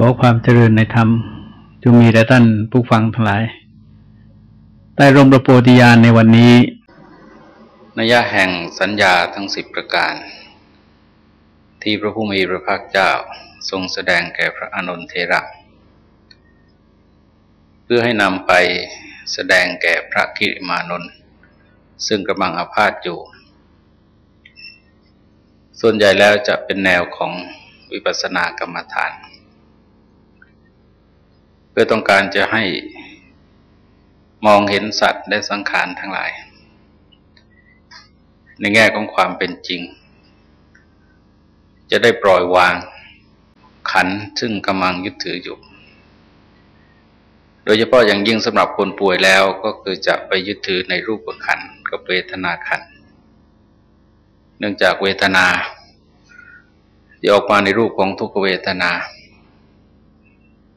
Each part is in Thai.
ขอความเจริญในธรรมจงมีแด่ท่านผู้ฟังทั้งหลาย ใต้ร่มประโพธิญาณในวันนี้นัยะแห่งสัญญาทั้งสิบประการ ที่พระผู้มีพระภาคเจ้าทรงแสดงแก่พระอนุนเทระ เพื่อให้นำไปแสดงแก่พระกิริมานนท์ซึ่งกำลังอาพาธอยู่ ส่วนใหญ่แล้วจะเป็นแนวของวิปัสสนากรรมฐาน พื่อต้องการจะให้มองเห็นสัตว์และสังขารทั้งหลาย ในแง่ของความเป็นจริง จะได้ปล่อยวางขันซึ่งกำลังยึดถืออยู่ โดยเฉพาะอย่างยิ่งสำหรับคนป่วยแล้วก็คือจะไปยึดถือในรูปขันกับเวทนาขัน เนื่องจากเวทนาจะออกมาในรูปของทุกเวทนา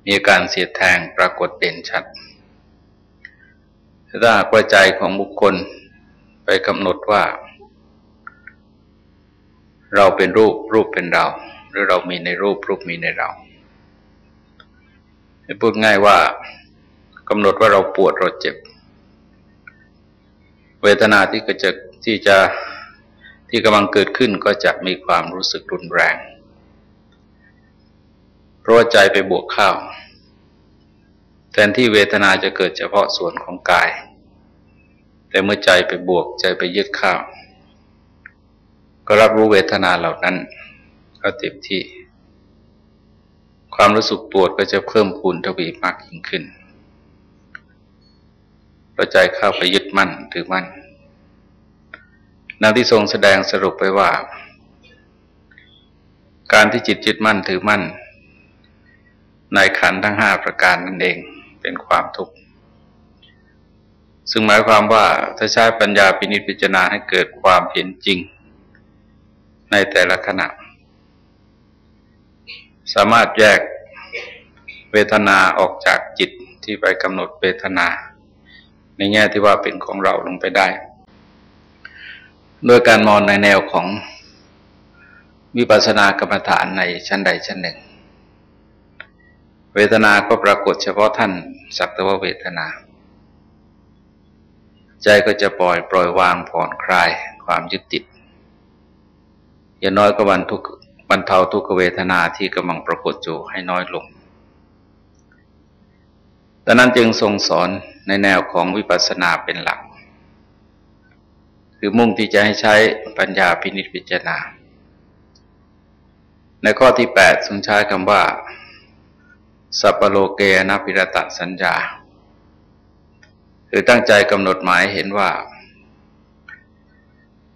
มีการเสียดแทงปรากฏเด่นชัดถ้าหัวใจของบุคคลไปกำหนดว่า เราเป็นรูปรูปเป็นเรา หรือเรามีในรูปรูปมีในเราพูดง่ายว่ากำหนดว่าเราปวดเราเจ็บ เวทนาที่ก็จะที่จะที่กำลังเกิดขึ้นก็จะมีความรู้สึกรุนแรง เพราะใจไปบวกข้าวแทนที่เวทนาจะเกิดเฉพาะส่วนของกาย แต่เมื่อใจไปบวกใจไปยึดข้าว ก็รับรู้เวทนาเหล่านั้น ก็เต็มที่ ความรู้สึกปวดก็จะเพิ่มพูนทวีมากยิ่งขึ้นประใจเข้าไปยึดมั่นถือมั่นนางที่ทรงแสดงสรุปไปว่า การที่จิตยึดมั่นถือมั่น ในขันทั้งห้าประการนั่นเองเป็นความทุกข์ ซึ่งหมายความว่าถ้าใช้ปัญญาปินิจพิจารณาให้เกิดความเห็นจริง ในแต่ละขณะ สามารถแยกเวทนาออกจากจิตที่ไปกำหนดเวทนา ในแง่ที่ว่าเป็นของเราลงไปได้ โดยการมองในแนวของวิปัสสนากรรมฐานในชั้นใดชั้นหนึ่ง เวทนาก็ปรากฏเฉพาะท่านสักแต่ว่าเวทนา ใจก็จะปล่อยปล่อยวางผ่อนคลายความยึดติดอย่างน้อยก็บรรทุกบรรเทาทุกขเวทนาที่กำลังปรากฏอยู่ให้น้อยลงดังนั้นจึงทรงสอนในแนวของวิปัสสนาเป็นหลัก คือมุ่งที่จะให้ใช้ปัญญาพินิจพิจารณา ในข้อที่แปดทรงใช้คำว่า สัพโลเกนะพิรตะสัญญา คือตั้งใจกำหนดหมายเห็นว่า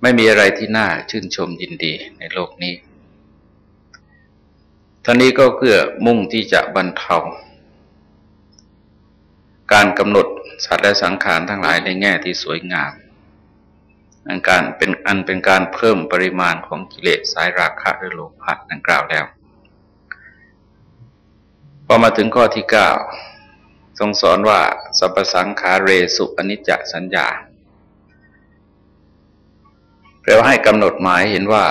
ไม่มีอะไรที่น่าชื่นชมยินดีในโลกนี้ท่านี้ก็เพื่อมุ่งที่จะบรรเทา การกำหนดสัตว์และสังขารทั้งหลายในแง่ที่สวยงามอันการเป็นอันเป็นการเพิ่มปริมาณของกิเลสสายราคะหรือโลภะดังกล่าวแล้ว พอมาถึงข้อที่เก้าทรงสอนว่าสัพสังขาเรสุอนิจจสัญญาแปลว่าให้กำหนดหมายเห็นว่า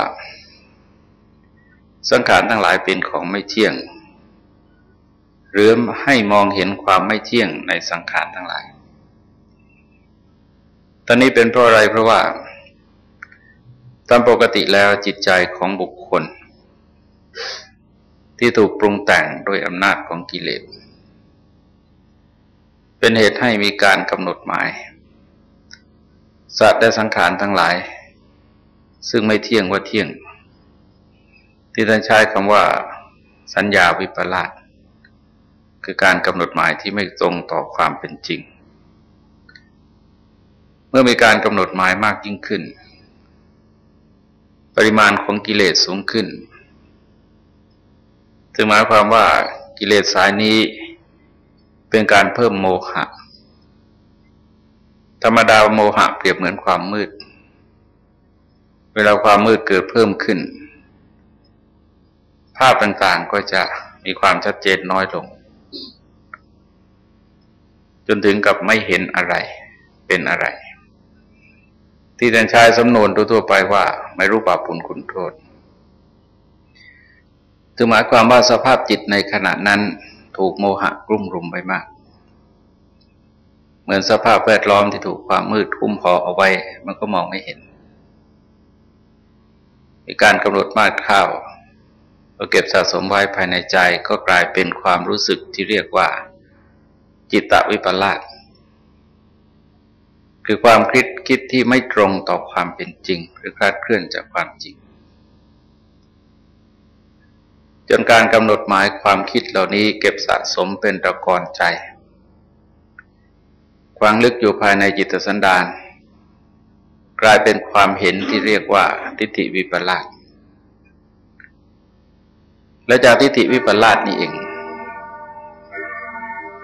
สังขารทั้งหลายเป็นของไม่เที่ยง หรือให้มองเห็นความไม่เที่ยงในสังขารทั้งหลาย ตอนนี้เป็นเพราะอะไรเพราะว่า ตามปกติแล้วจิตใจของบุคคล ที่ถูกปรุงแต่งโดยอำนาจของกิเลส เป็นเหตุให้มีการกำหนดหมาย สัตว์และสังขารทั้งหลาย ซึ่งไม่เที่ยงว่าเที่ยง ที่ท่านใช้คำว่า สัญญาวิปลาสคือการกำหนดหมายที่ไม่ตรงต่อความเป็นจริง เมื่อมีการกำหนดหมายมากยิ่งขึ้น ปริมาณของกิเลสสูงขึ้น ถึงหมายความว่ากิเลสสายนี้เป็นการเพิ่มโมหะ ธรรมดาโมหะเปรียบเหมือนความมืด เวลาความมืดเกิดเพิ่มขึ้น ภาพต่างๆก็จะมีความชัดเจนน้อยลง จนถึงกับไม่เห็นอะไรเป็นอะไร ที่ท่านใช้สำนวนทั่วๆไปว่า ไม่รู้บาปปุลคุณโทษ ถึงหมายความว่าสภาพจิตในขณะนั้นถูกโมหะกลุ่มรุมไปมาก เหมือนสภาพแวดล้อมที่ถูกความมืดคุ้มห่อเอาไว้ มันก็มองไม่เห็น มีการกำหนดมาตรข้าวเราเก็บสะสมไว้ภายในใจก็กลายเป็นความรู้สึกที่เรียกว่า จิตตวิปลาสคือความคิดคิดที่ไม่ตรงต่อความเป็นจริง หรือคลาดเคลื่อนจากความจริง จนการกำหนดหมายความคิดเหล่านี้เก็บสะสมเป็นตะกอนใจ ความลึกอยู่ภายในจิตสันดาน กลายเป็นความเห็นที่เรียกว่าทิฏฐิวิปลาสและจากทิฏฐิวิปลาสนี้เอง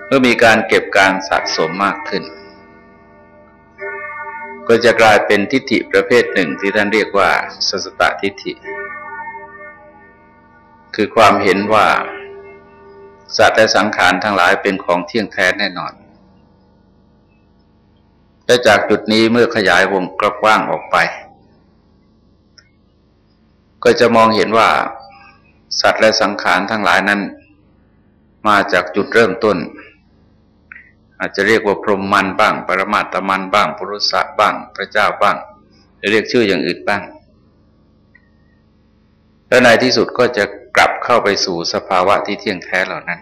เมื่อมีการเก็บการสะสมมากขึ้น ก็จะกลายเป็นทิฏฐิประเภทหนึ่งที่ท่านเรียกว่าสัสตทิฏฐิ คือความเห็นว่าสัตว์และสังขารทั้งหลายเป็นของเที่ยงแท้แน่นอน และจากจุดนี้เมื่อขยายวงกว้างออกไป ก็จะมองเห็นว่า สัตว์และสังขารทั้งหลายนั้น มาจากจุดเริ่มต้น อาจจะเรียกว่าพรหมมันบ้าง ปรมาตมันบ้าง ปุรุษะบ้าง พระเจ้าบ้างหรือเรียกชื่ออย่างอื่นบ้าง แล้วในที่สุดก็จะ กลับเข้าไปสู่สภาวะที่เที่ยงแท้เหล่านั้น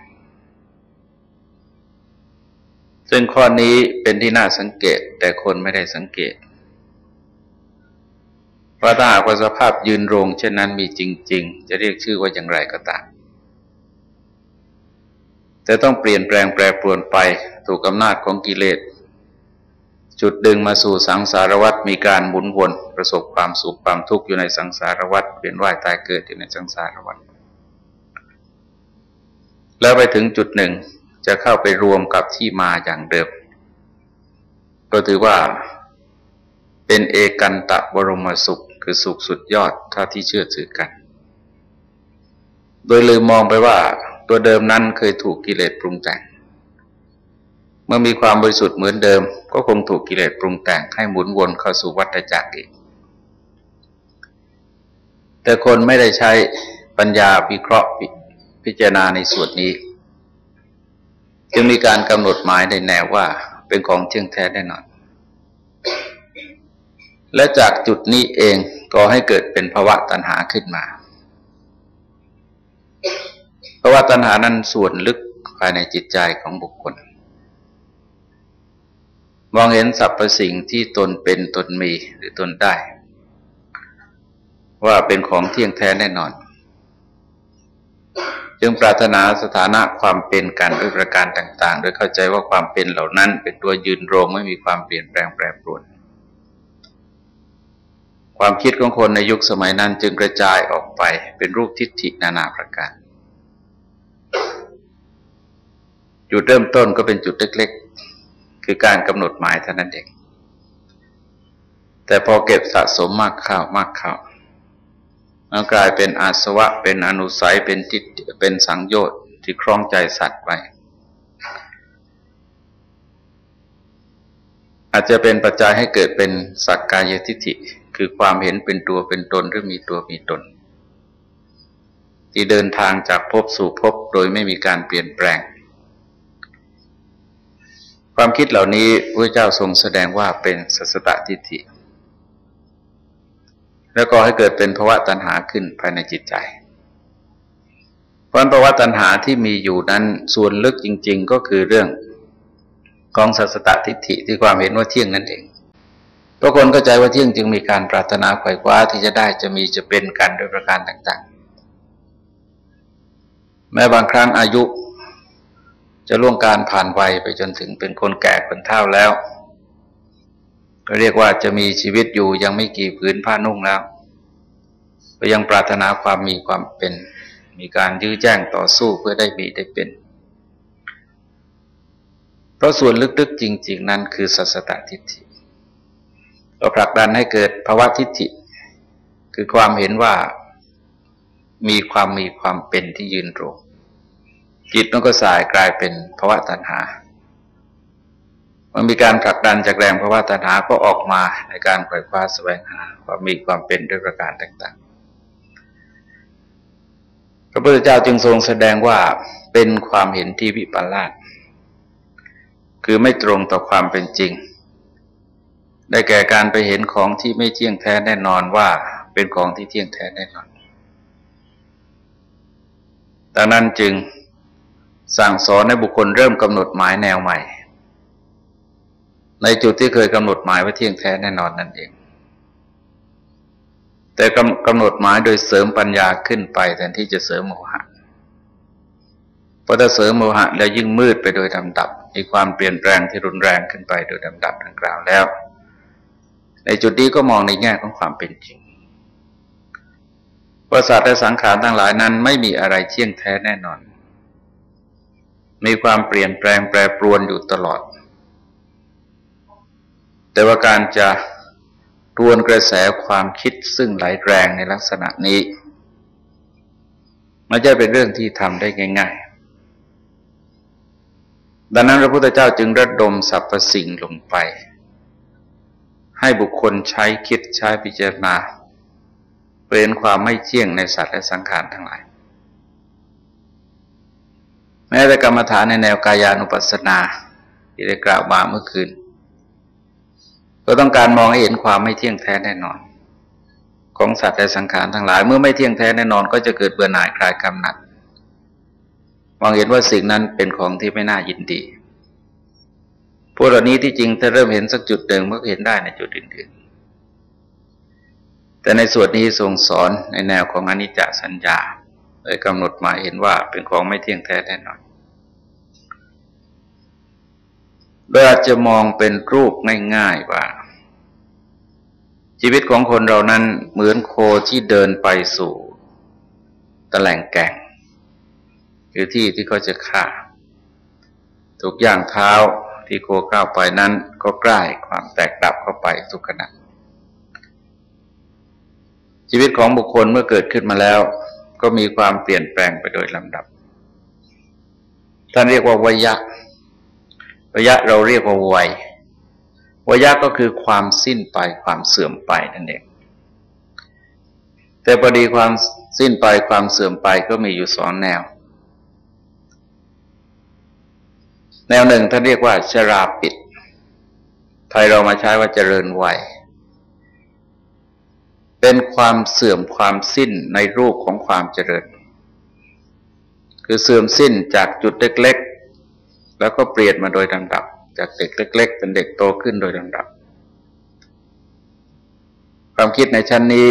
ซึ่งข้อนี้เป็นที่น่าสังเกตแต่คนไม่ได้สังเกตเพราะถ้าหากว่าสภาพยืนรงเช่นนั้นมีจริง ๆ จะเรียกชื่อว่าอย่างไรก็ตามแต่ต้องเปลี่ยนแปลงแปรปรวนไปถูกอำนาจของกิเลสจุดดึงมาสู่สังสารวัฏมีการหมุนวนประสบความสุขความทุกข์อยู่ในสังสารวัฏเปลี่ยนว่ายตายเกิดอยู่ในสังสารวัฏ แล้วไปถึงจุดหนึ่งจะเข้าไปรวมกับที่มาอย่างเดิม ก็ถือว่าเป็นเอกันตะบรมสุข คือสุขสุดยอดถ้าที่เชื่อถือกัน โดยลืมมองไปว่าตัวเดิมนั้นเคยถูกกิเลสปรุงแต่ง เมื่อมีความบริสุทธิ์เหมือนเดิม ก็คงถูกกิเลสปรุงแต่งให้หมุนวนเข้าสู่วัฏจักรอีก แต่คนไม่ได้ใช้ปัญญาวิเคราะห์ พิจารณาในส่วนนี้ จึงมีการกำหนดหมายในแนวว่าเป็นของเที่ยงแท้แน่นอน และจากจุดนี้เองก็ให้เกิดเป็นภาวะตัณหาขึ้นมาภาวะตัณหานั้นส่วนลึกภายในจิตใจของบุคคล มองเห็นสรรพสิ่งที่ตนเป็นตนมีหรือตนได้ ว่าเป็นของเที่ยงแท้แน่นอน จึงปรารถนาสถานะความเป็นกันด้วยประการต่าง ๆ โดยเข้าใจว่าความเป็นเหล่านั้น เป็นตัวยืนโรงไม่มีความเปลี่ยนแปลงแปรปรวน ความคิดของคนในยุคสมัยนั้นจึงกระจายออกไปเป็นรูปทิฏฐินานาประการ จุดเริ่มต้นก็เป็นจุดเล็ก ๆ คือการกำหนดหมายเท่านั้นเองแต่พอเก็บสะสมมากข้าวมากข้าว มันกลายเป็นอาสวะเป็นอนุสัยเป็นทิฏเป็นสังโยชน์ที่คล้องใจสัตว์ไปอาจจะเป็นปัจจัยให้เกิดเป็นสักกายทิฏฐิคือความเห็นเป็นตัวเป็นตนหรือมีตัวมีตน ที่เดินทางจากภพสู่ภพโดยไม่มีการเปลี่ยนแปลง ความคิดเหล่านี้พระเจ้าทรงแสดงว่าเป็นสัสตทิฏฐิ แล้วก็ให้เกิดเป็นภาวะตัณหาขึ้นภายในจิตใจ เพราะภาวะตัณหาที่มีอยู่นั้นส่วนลึกจริง ๆ ก็คือเรื่องของสัสตทิฏฐิที่ความเห็นว่าเที่ยงนั่นเองพราะคนเข้าใจว่าเที่ยงจึงมีการปรารถนาไขว่คว้าที่จะได้จะมีจะเป็นกันโดยประการต่างๆ แม้บางครั้งอายุ จะล่วงการผ่านวัยไปจนถึงเป็นคนแก่คนเฒ่าแล้ว ก็เรียกว่าจะมีชีวิตอยู่ยังไม่กี่พื้นผ้านุ่งแล้วก็ยังปรารถนาความมีความเป็น มีการยื้อแจ้งต่อสู้เพื่อได้มีได้เป็น เพราะส่วนลึกๆจริง ๆ นั้นคือสัสตทิฏฐิก็ผลักดันให้เกิดภาวะทิฏฐิ คือความเห็นว่ามีความมีความเป็นที่ยืนตรงจิตมันก็สายกลายเป็นภาวะตัณหา มันมีการผลักดันจากแรงภาวะตัณหาก็ออกมาในการไขว่คว้าแสวงหาความมีความเป็นด้วยประการต่าง ๆ พระพุทธเจ้าจึงทรงแสดงว่าเป็นความเห็นที่วิปลาสคือไม่ตรงต่อความเป็นจริง ได้แก่การไปเห็นของที่ไม่เที่ยงแท้แน่นอนว่าเป็นของที่เที่ยงแท้แน่นอนดังนั้นจึงสั่งสอนให้บุคคลเริ่มกำหนดหมายแนวใหม่ ในจุดที่เคยกำหนดหมายว่าเที่ยงแท้แน่นอนนั่นเอง แต่กำหนดหมายโดยเสริมปัญญาขึ้นไปแทนที่จะเสริมโมหะเพราะถ้าเสริมโมหะแล้วยิ่งมืดไปโดยลำดับมีความเปลี่ยนแปลงที่รุนแรงขึ้นไปโดยลำดับดังกล่าวแล้ว ในจุดนี้ก็มองในแง่ของความเป็นจริงประสาทและสังขารทั้งหลายนั้นไม่มีอะไรเที่ยงแท้แน่นอน มีความเปลี่ยนแปลงแปรปรวนอยู่ตลอด แต่ว่าการจะรวนกระแสความคิดซึ่งไหลแรงในลักษณะนี้มันจะเป็นเรื่องที่ทำได้ง่าย ๆ ดังนั้นพระพุทธเจ้าจึงระดมสรรพสิ่งลงไป ให้บุคคลใช้คิดใช้พิจารณา เป็นความไม่เที่ยงในสัตว์และสังขารทั้งหลาย แม้แต่กรรมฐานในแนวกายานุปัสสนา ที่ได้กล่าวมาเมื่อคืน ก็ต้องการมองให้เห็นความไม่เที่ยงแท้แน่นอน ของสัตว์และสังขารทั้งหลายเมื่อไม่เที่ยงแท้แน่นอน ก็จะเกิดเบื่อหน่ายคลายกำหนัดมองเห็นว่าสิ่งนั้นเป็นของที่ไม่น่ายินดีพวกเหล่านี้ที่จริงถ้าเริ่มเห็นสักจุดหนึ่งมันก็เห็นได้ในจุดอื่นๆ แต่ในส่วนนี้ทรงสอนในแนวของอนิจจสัญญาเลยกำหนดหมายเห็นว่าเป็นของไม่เที่ยงแท้แน่นอนโดยอาจจะมองเป็นรูปง่ายๆว่า ชีวิตของคนเรานั้นเหมือนโคที่เดินไปสู่ตะแหล่งแก่งคือที่ที่เขาจะฆ่าทุกอย่างเท้าที่โคก้าวไปนั้นก็ใกล้ความแตกดับเข้าไปทุกขณะชีวิตของบุคคลเมื่อเกิดขึ้นมาแล้ว ก็มีความเปลี่ยนแปลงไปโดยลำดับ ท่านเรียกว่าวัยะวยะเราเรียกว่าวัย วยะก็คือความสิ้นไปความเสื่อมไปนั่นเองแต่พอดีความสิ้นไปความเสื่อมไปก็มีอยู่สองแนว แนวหนึ่งท่านเรียกว่าชราปิด ไทยเรามาใช้ว่าเจริญวัยเป็นความเสื่อมความสิ้นในรูปของความเจริญ คือเสื่อมสิ้นจากจุดเล็ก ๆ แล้วก็เปลี่ยนมาโดยลำดับ จากเด็กเล็ก ๆ เป็นเด็กโตขึ้นโดยลำดับ ความคิดในชั้นนี้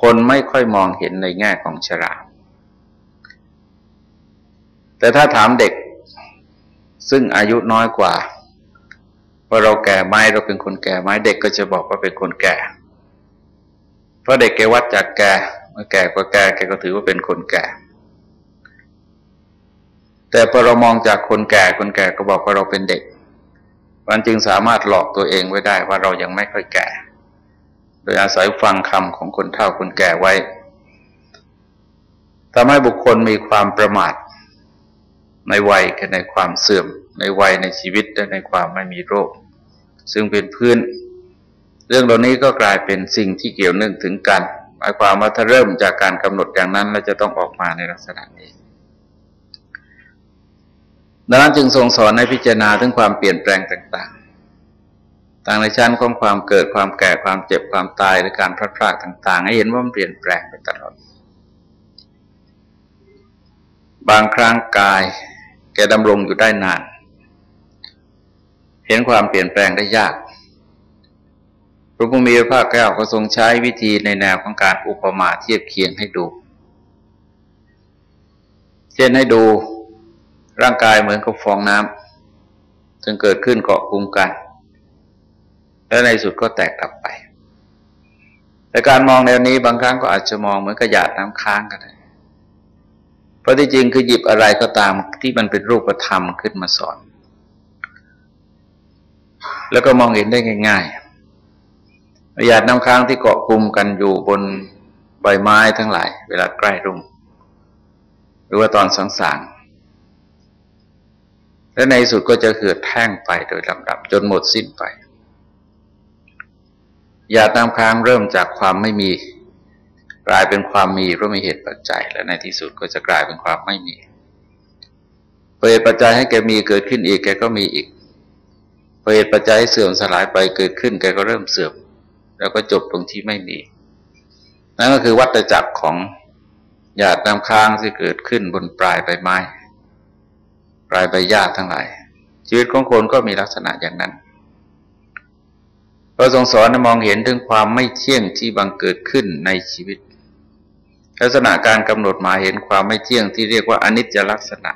คนไม่ค่อยมองเห็นในแง่ของชรา แต่ถ้าถามเด็กซึ่งอายุน้อยกว่าว่าเราแก่ไหมเราเป็นคนแก่ไหมเด็กก็จะบอกว่าเป็นคนแก่ เพราะเด็กแกวัดจากแก่เมื่อแก่กว่าแก่แกก็ถือว่าเป็นคนแก่ แต่พอเรามองจากคนแก่คนแก่ก็บอกว่าเราเป็นเด็ก มันจึงสามารถหลอกตัวเองไว้ได้ว่าเรายังไม่ค่อยแก่ โดยอาศัยฟังคำของคนเฒ่าคนแก่ไว้ทำให้บุคคลมีความประมาท ในวัยกับในความเสื่อม ในวัยในชีวิตและในความไม่มีโรค ซึ่งเป็นพื้น เรื่องเหล่านี้ก็กลายเป็นสิ่งที่เกี่ยวเนื่องถึงกัน หมายความว่าถ้าเริ่มจากการกำหนดอย่างนั้นเราจะต้องออกมาในลักษณะนี้ ดังนั้นจึงทรงสอนให้พิจารณาถึงความเปลี่ยนแปลงต่างๆ ต่างในชั้นของความเกิดความแก่ความเจ็บความตายหรือการพลาดพลาดต่าง ๆ ให้เห็นว่ามันเปลี่ยนแปลงไปตลอด บางครั้งกายแกดำรงอยู่ได้นาน เห็นความเปลี่ยนแปลงได้ยาก พระพุทธมีพระภาคแก้วก็ทรงใช้วิธีในแนวของการอุปมาเทียบเคียงให้ดู เช่นให้ดู ร่างกายเหมือนกับฟองน้ำจึงเกิดขึ้นเกาะกลุ่มกัน แล้วในสุดก็แตกดับไป แต่การมองแนวนี้บางครั้งก็อาจจะมองเหมือนกระยาดน้ำค้างก็ได้เพราะที่จริงคือหยิบอะไรก็ตามที่มันเป็นรูปธรรมขึ้นมาสอน แล้วก็มองเห็นได้ง่ายๆหยาดน้ำค้างที่เกาะกลุ่มกันอยู่บนใบไม้ทั้งหลาย เวลาใกล้รุ่งหรือว่าตอนสังสาง และในสุดก็จะเกิดแท่งไปโดยลำดับจนหมดสิ้นไปหยาดน้ำค้างเริ่มจากความไม่มี กลายเป็นความมีเพราะมีเหตุปัจจัย และในที่สุดก็จะกลายเป็นความไม่มีเหตุปัจจัยให้แกมีเกิดขึ้นอีกแกก็มีอีกเหตุปัจจัยเสื่อมสลายไปเกิดขึ้นแกก็เริ่มเสื่อม แล้วก็จบตรงที่ไม่มีนั่นก็คือวัฏจักรของหยาดน้ำค้างที่เกิดขึ้นบนปลายใบไม้ ปลายใบหญ้าทั้งหลาย ชีวิตของคนก็มีลักษณะอย่างนั้นพระทรงสอนมองเห็นถึงความไม่เที่ยงที่บังเกิดขึ้นในชีวิต ลักษณะการกำหนดมาเห็นความไม่เที่ยงที่เรียกว่าอนิจจลักษณะ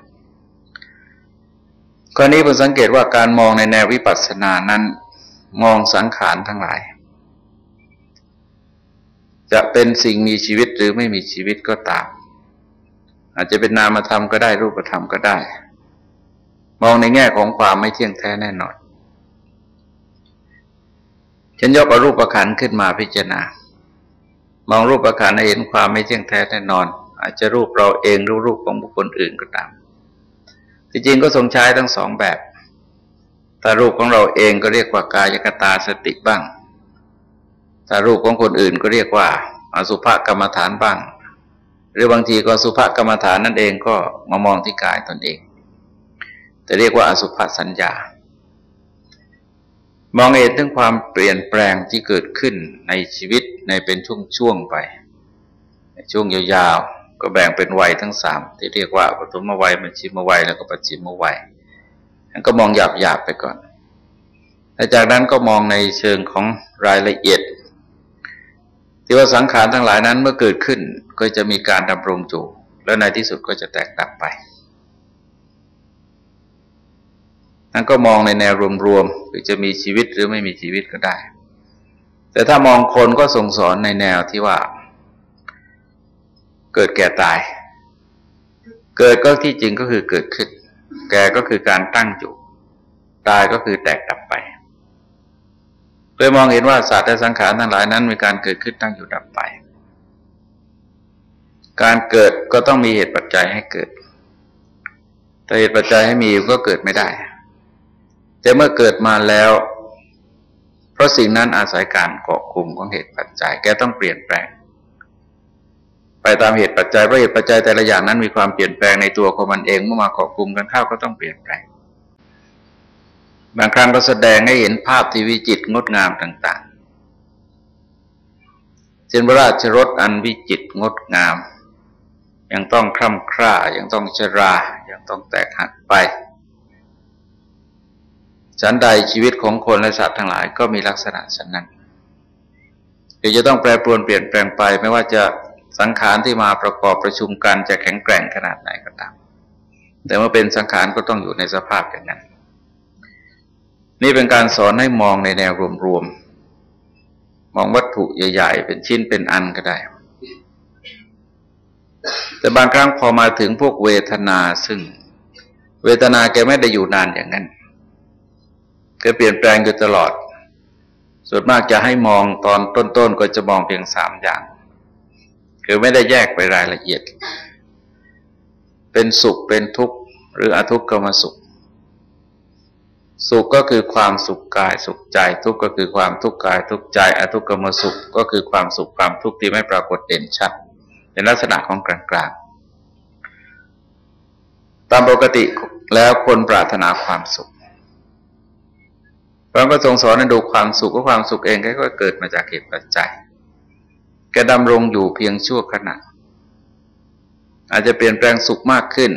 กรณีผมสังเกตว่าการมองในแนววิปัสสนานั้นมองสังขารทั้งหลาย จะเป็นสิ่งมีชีวิตหรือไม่มีชีวิตก็ตาม อาจจะเป็นนามธรรมก็ได้รูปธรรมก็ได้ มองในแง่ของความไม่เที่ยงแท้แน่นอนฉันยกเอารูปประคันขึ้นมาพิจารณา มองรูปประคันให้เห็นความไม่เที่ยงแท้แน่นอน อาจจะรูปเราเองรูปรูปของบุคคลอื่นก็ตามที่จริงก็ทรงใช้ทั้งสองแบบถ้ารูปของเราเองก็เรียกว่ากายกตาสติบ้างถ้ารูปของคนอื่นก็เรียกว่าอสุภกรรมฐานบ้าง หรือบางทีก็สุภกรรมฐานนั่นเองก็มามองที่กายตนเอง จะเรียกว่าอสุภสัญญามองเห็นถึงความเปลี่ยนแปลงที่เกิดขึ้นในชีวิตในเป็นช่วงๆไป ในช่วงยาวๆ ก็แบ่งเป็นวัยทั้งสามที่เรียกว่าปฐมวัยมัญชิมวัยแล้วก็ปัจฉิมวัยนั่นก็มองหยาบๆไปก่อนและจากนั้นก็มองในเชิงของรายละเอียด ที่ว่าสังขารทั้งหลายนั้นเมื่อเกิดขึ้นก็จะมีการดำรงอยู่แล้วในที่สุดก็จะแตกดับไป นั่นก็มองในแนวรวมๆคือจะมีชีวิตหรือไม่มีชีวิตก็ได้ แต่ถ้ามองคนก็ส่งสอนในแนวที่ว่า เกิดแก่ตาย เกิดก็ที่จริงก็คือเกิดขึ้น แก่ก็คือการตั้งอยู่ ตายก็คือแตกดับไปโดยมองเห็นว่าศาสตร์และสังขารทั้งหลายนั้นมีการเกิดขึ้นตั้งอยู่ดับไป การเกิดก็ต้องมีเหตุปัจจัยให้เกิด แต่เหตุปัจจัยให้มีก็เกิดไม่ได้ แต่เมื่อเกิดมาแล้ว เพราะสิ่งนั้นอาศัยการเกาะกลุ่มของเหตุปัจจัย แกต้องเปลี่ยนแปลง ไปตามเหตุปัจจัยเพราะเหตุปัจจัยแต่ละอย่างนั้นมีความเปลี่ยนแปลงในตัวของมันเองเมื่อมาเกาะกลุ่มกันเข้าก็ต้องเปลี่ยนแปลง บางครั้งก็แสดงให้เห็นภาพที่วิจิตรงดงามต่างๆเช่นพระราชรถอันวิจิตรงดงามยังต้องคร่ำคร่ายังต้องชรา ยังต้องแตกหักไป ฉันใดชีวิตของคนและสัตว์ทั้งหลายก็มีลักษณะฉันนั้นคือจะต้องแปรปรวนเปลี่ยนแปลงไปไม่ว่าจะสังขารที่มาประกอบประชุมกันจะแข็งแกร่งขนาดไหนก็ตาม แต่เมื่อเป็นสังขารก็ต้องอยู่ในสภาพอย่างนั้น นี่เป็นการสอนให้มองในแนวรวมๆ มองวัตถุใหญ่ ๆ เป็นชิ้นเป็นอันก็ได้ แต่บางครั้งพอมาถึงพวกเวทนาซึ่ง เวทนาแกไม่ได้อยู่นานอย่างนั้น ก็เปลี่ยนแปลงอยู่ตลอด ส่วนมากจะให้มองตอนต้นๆก็จะมองเพียงสามอย่าง คือไม่ได้แยกไปรายละเอียด เป็นสุขเป็นทุกข์ หรืออทุกขมสุข สุขก็คือความสุขกายสุขใจ ทุกข์ก็คือความทุกข์กาย ทุกข์ใจ อทุกขมสุขก็คือความสุขความทุกข์ที่ไม่ปรากฏเด่นชัดเป็นลักษณะของกลางๆ ตามปกติแล้วคนปรารถนาความสุข พระก็ทรงสอนให้ดูความสุขก็ความสุขเองก็เกิดมาจากเหตุปัจจัยแกดำรงอยู่เพียงชั่วขณะ อาจจะเปลี่ยนแปลงสุขมากขึ้น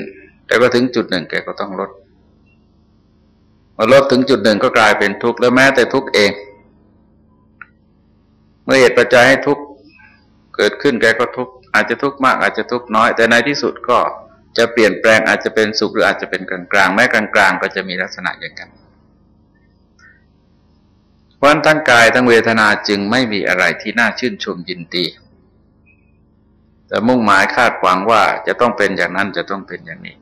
แต่ก็ถึงจุดหนึ่งแกก็ต้องลดพอลดถึงจุดหนึ่งก็กลายเป็นทุกข์แล้วแม้แต่ทุกข์เอง เมื่อเหตุปัจจัยให้ทุกข์เกิดขึ้นแกก็ทุกข์อาจจะทุกข์มากอาจจะทุกข์น้อย แต่ในที่สุดก็จะเปลี่ยนแปลงอาจจะเป็นสุขหรืออาจจะเป็นกลางๆแม้กลางๆ ก็จะมีลักษณะอย่างกัน ราะทั้งกายทั้งเวทนาจึงไม่มีอะไรที่น่าชื่นชมยินดี แต่มุ่งหมายคาดหวังว่าจะต้องเป็นอย่างนั้นจะต้องเป็นอย่างนี้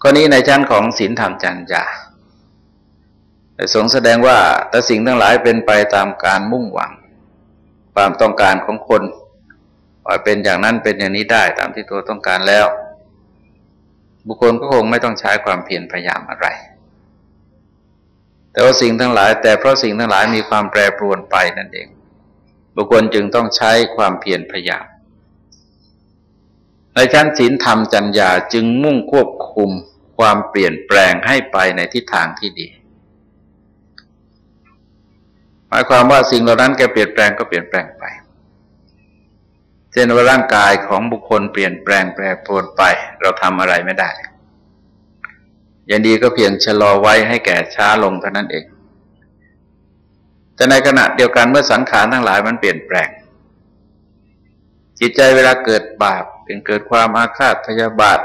ข้อนี้ในชั้นของศีลธรรมจัญญาแต่ทรงแสดงว่าแต่สิ่งทั้งหลายเป็นไปตามการมุ่งหวัง ความต้องการของคนว่าเป็นอย่างนั้นเป็นอย่างนี้ได้ตามที่ตัวต้องการแล้ว บุคคลก็คงไม่ต้องใช้ความเพียรพยายามอะไร แต่ว่าสิ่งทั้งหลาย แต่เพราะสิ่งทั้งหลายมีความแปรปรวนไปนั่นเอง บุคคลจึงต้องใช้ความเพียรพยายามในชั้นศีลธรรมจัญญาจึงมุ่งควบคุมความเปลี่ยนแปลงให้ไปในทิศทางที่ดี หมายความว่าสิ่งเหล่านั้นแกเปลี่ยนแปลงก็เปลี่ยนแปลงไปเช่นว่าร่างกายของบุคคลเปลี่ยนแปลงแปรปรวนไป เราทำอะไรไม่ได้ อย่างดีก็เพียงชะลอไว้ให้แก่ช้าลงเท่านั้นเอง แต่ในขณะเดียวกันเมื่อสังขารทั้งหลายมันเปลี่ยนแปลง จิตใจเวลาเกิดบาปเป็นเกิดความอาฆาตพยาบาท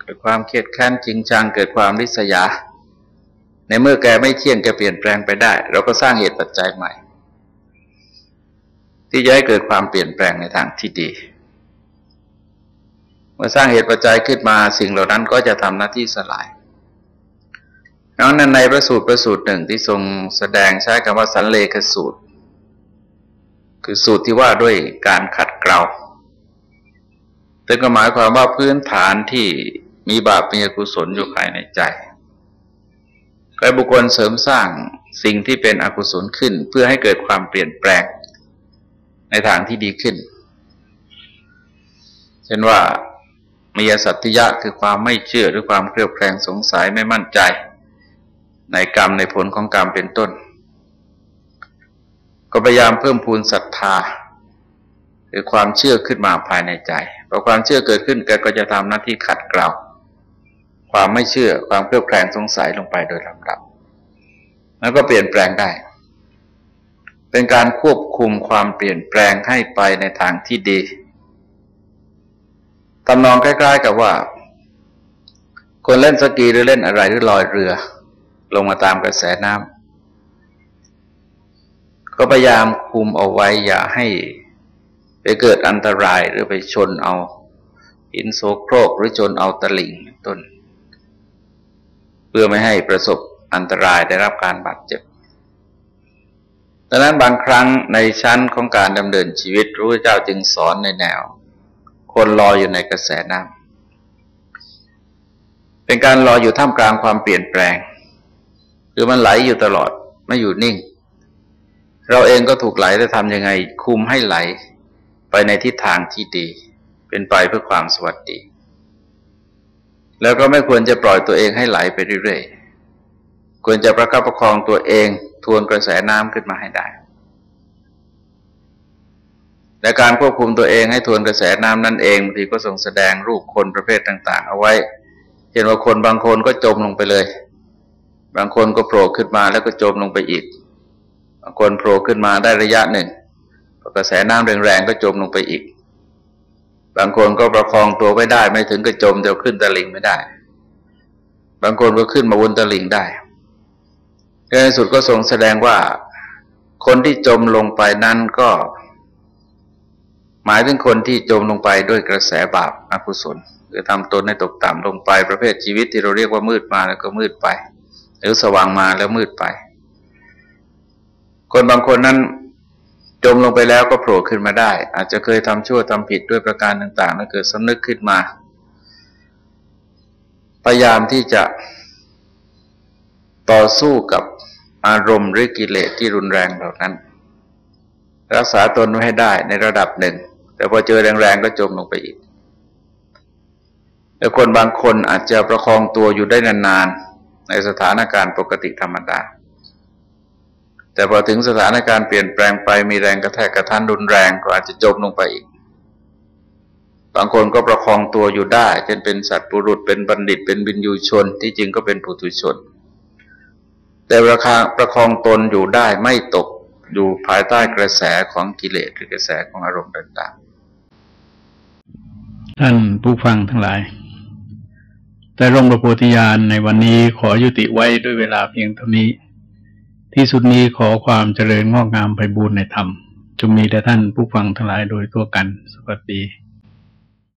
เกิดความเครียดแค้นจริงจัง เกิดความริษยา ในเมื่อแกไม่เที่ยงจะเปลี่ยนแปลงไปได้ เราก็สร้างเหตุปัจจัยใหม่ ที่จะให้เกิดความเปลี่ยนแปลงในทางที่ดีเมื่อสร้างเหตุปัจจัยขึ้นมาสิ่งเหล่านั้นก็จะทำหน้าที่สลาย ดังนั้นในพระสูตรประสูตรหนึ่งที่ทรงแสดงใช้คำว่าสันเลขสูตร คือสูตรที่ว่าด้วยการขัดเกลาซึ่ก็หมายความว่าพื้นฐานที่มีบาปมีอกุศลอยู่ภายในใจก็บุคคลเสริมสร้างสิ่งที่เป็นอกุศลขึ้น เพื่อให้เกิดความเปลี่ยนแปลงในทางที่ดีขึ้น เช่นว่ามีสัตยะคือความไม่เชื่อหรือความเครียดแคลงสงสัยไม่มั่นใจ ในกรรมในผลของกรรมเป็นต้น ก็พยายามเพิ่มพูนศรัทธาคือความเชื่อขึ้นมาภายในใจพอความเชื่อเกิดขึ้นแกก็จะทำหน้าที่ขัดเกลาความไม่เชื่อความเครือบแคลงสงสัยลงไปโดยลำดับ แล้วก็เปลี่ยนแปลงได้ เป็นการควบคุมความเปลี่ยนแปลงให้ไปในทางที่ดีตำนองใกล้ๆกับว่า คนเล่นสกีหรือเล่นอะไรหรือลอยเรือ ลงมาตามกระแสน้ำก็พยายามคุมเอาไว้อย่าให้ไปเกิดอันตรายหรือไปชนเอาหินโซโครกหรือชนเอาตะลิ่งต้น เพื่อไม่ให้ประสบอันตรายได้รับการบาดเจ็บดังนั้นบางครั้งในชั้นของการดำเนินชีวิตระพุทธเจ้าจึงสอนในแนว คนรออยู่ในกระแสน้ำเป็นการรออยู่ท่ามกลางความเปลี่ยนแปลง คือมันไหลอยู่ตลอดไม่อยู่นิ่ง เราเองก็ถูกไหลจะทำยังไง คุมให้ไหลไปในทิศทางที่ดี เป็นไปเพื่อความสวัสดี แล้วก็ไม่ควรจะปล่อยตัวเองให้ไหลไปเรื่อยๆควรจะประคับประคองตัวเอง ทวนกระแสน้ำขึ้นมาให้ได้และการควบคุมตัวเองให้ทวนกระแสน้ำนั่นเองบางทีก็ทรงแสดงรูปคนประเภทต่าง ๆ เอาไว้ เห็นว่าคนบางคนก็จมลงไปเลย บางคนก็โผล่ขึ้นมาแล้วก็จมลงไปอีก บางคนโผล่ขึ้นมาได้ระยะหนึ่งกระแสน้ำแรงๆก็จมลงไปอีก บางคนก็ประคองตัวไว้ได้ไม่ถึงกับจมเดี๋ยวขึ้นตะลิงไม่ได้ บางคนก็ขึ้นมาบนตะลิงได้ในสุดก็ทรงแสดงว่าคนที่จมลงไปนั้นก็ หมายถึงคนที่จมลงไปด้วยกระแสบาปอกุศลหรือทำตนให้ตกต่ำลงไปประเภทชีวิตที่เราเรียกว่ามืดมาแล้วก็มืดไป หรือสว่างมาแล้วมืดไป คนบางคนนั้นจมลงไปแล้วก็โผล่ขึ้นมาได้ อาจจะเคยทำชั่วทำผิดด้วยประการต่างๆ แล้วเกิดสำนึกขึ้นมา พยายามที่จะต่อสู้กับอารมณ์หรือกิเลสที่รุนแรงเหล่านั้น รักษาตนไว้ให้ได้ในระดับหนึ่ง แต่พอเจอแรงๆก็จมลงไปอีกแล้วคนบางคนอาจจะประคองตัวอยู่ได้นานๆ ในสถานการณ์ปกติธรรมดา แต่พอถึงสถานการณ์เปลี่ยนแปลงไปมีแรงกระแทกกระทันรุนแรงก็อาจจะจมลงไปอีก บางคนก็ประคองตัวอยู่ได้เช่นเป็นสัตว์ปุรุษเป็นบัณฑิตเป็นบินยูชน ที่จริงก็เป็นปุถุชน แต่ราคาประคองตนอยู่ได้ไม่ตกอยู่ภายใต้กระแสของกิเลสหรือกระแสของอารมณ์ต่างๆ ท่านผู้ฟังทั้งหลาย แต่รงประโพธิญาณในวันนี้ขอยุติไว้ด้วยเวลาเพียงเท่านี้ ที่สุดนี้ขอความเจริญงอกงามไปบูรณนธรรมจงมีแด่ท่านผู้ฟังทั้งหลายโดยทั่วกัน สวัสดี